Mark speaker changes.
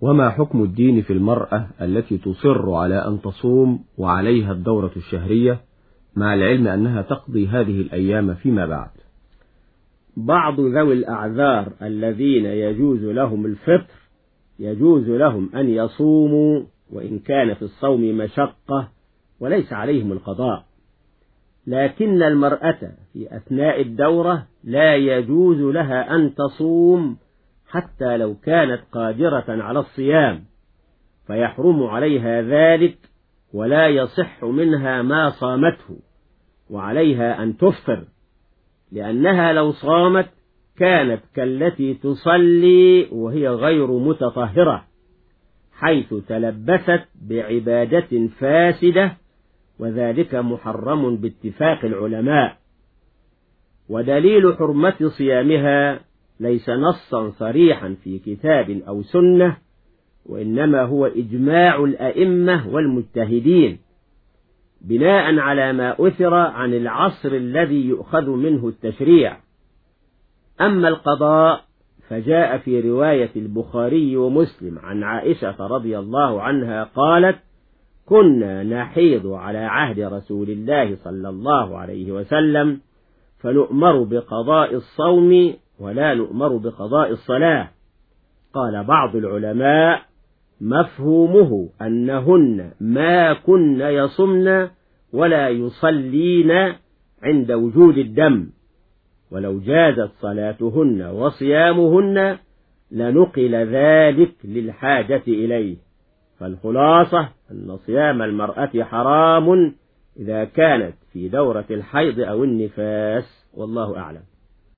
Speaker 1: وما حكم الدين في المرأة التي تصر على أن تصوم وعليها الدورة الشهرية مع العلم أنها تقضي هذه الأيام فيما بعد؟
Speaker 2: بعض ذوي الأعذار الذين يجوز لهم الفطر يجوز لهم أن يصوموا وإن كان في الصوم مشقة وليس عليهم القضاء. لكن المرأة في أثناء الدورة لا يجوز لها أن تصوم حتى لو كانت قادرة على الصيام فيحرم عليها ذلك ولا يصح منها ما صامته وعليها أن تفطر لأنها لو صامت كانت كالتي تصلي وهي غير متطهرة حيث تلبست بعبادة فاسدة وذلك محرم باتفاق العلماء. ودليل حرمة صيامها ليس نصا صريحا في كتاب أو سنة وإنما هو إجماع الأئمة والمجتهدين بناء على ما أثر عن العصر الذي يؤخذ منه التشريع. أما القضاء فجاء في رواية البخاري ومسلم عن عائشة رضي الله عنها قالت كنا نحيض على عهد رسول الله صلى الله عليه وسلم فنؤمر بقضاء الصوم ولا نؤمر بقضاء الصلاة. قال بعض العلماء مفهومه أنهن ما كن يصمن ولا يصلين عند وجود الدم. ولو جازت صلاتهن وصيامهن لنقل ذلك للحاجة إليه. فالخلاصة أن صيام المرأة حرام إذا كانت في دورة الحيض أو النفاس والله أعلم.